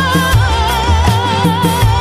oh,